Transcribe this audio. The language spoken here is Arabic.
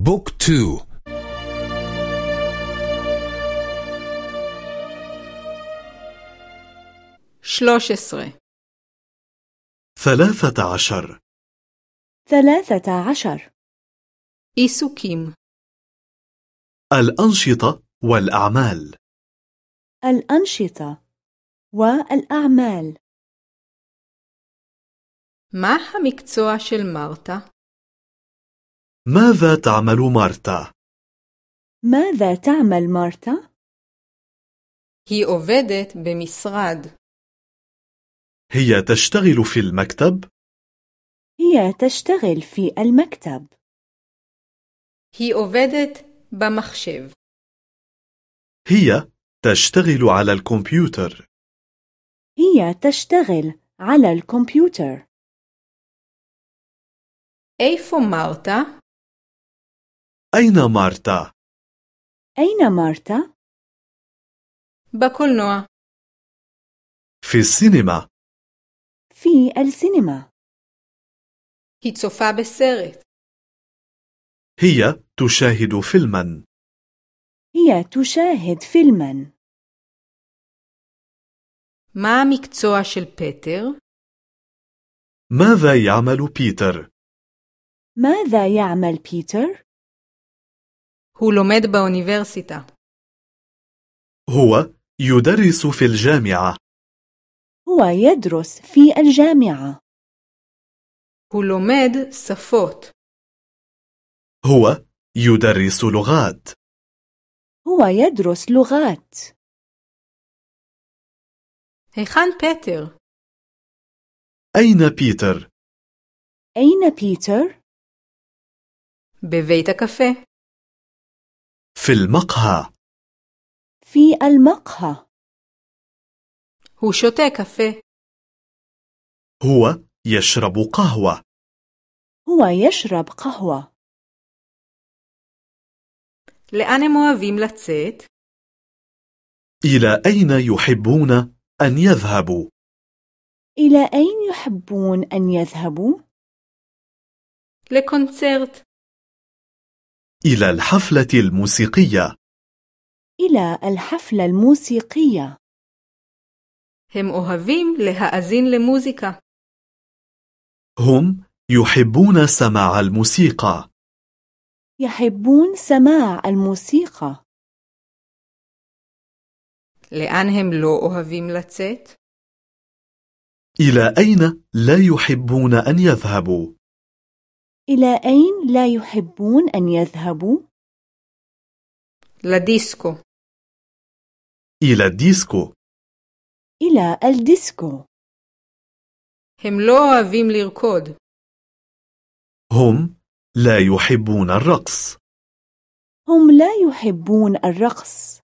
بوك تو שלוש עשרה ثلاثة عشر ثلاثة عشر עיסוקים الأنشطة والأعمال الأنشطة والأعمال מה המקצוע של מרתה? ماذا تعمل مارتا؟ ماذا تعمل مارتا؟ היא עובדת במשרד. هي تشتغل في المكتب؟ هي تشتغل في المكتب היא עובדת במחשב. هي تشتغل على الكمبيوتر هي تشتغل على الكمبيوتر איפה מרתה? أين مارتا؟ أين مارتا؟ بكل نوع في السينما في السينما هي تصفى بالسيرت هي تشاهد فيلما هي تشاهد فيلما מה מקצועו של פיטר؟ ماذا يعمل بيتر؟ ماذا يعمل بيتر؟ הוא לומד באוניברסיטה. هو يدرس في الجامعة هو يدرس في الجامعة הוא לומד שפות. هو يدرس لغات هو يدرس لغات היכן פטר? أين بيتر؟ أين بيتر؟ בבית הקפה. في المقهى في المقهى הוא שותה קפה. هو يشرب قهوة هو يشرب قهوة לאן הם אוהבים לצאת? إلى أين يحبون أن يذهبوا؟ إلى أين يحبون أن يذهبوا؟ לקונצרט. إلى الحفلة الموسيقية إلى الحفلة الموسيقية הם אוהבים להאזין למוזיקה. هم يحبون سماع الموسيقى يحبون سماع الموسيقى לאן הם לא אוהבים לצאת? إلى أين لا يحبون أن يذهبوا؟ إلى أين لا يحبون أن يذهبوا؟ לדיסקו. إلى الديسكو إلى الديسكو הם לא אוהבים לרקוד. هم لا يحبون الرقص هم لا يحبون الرقص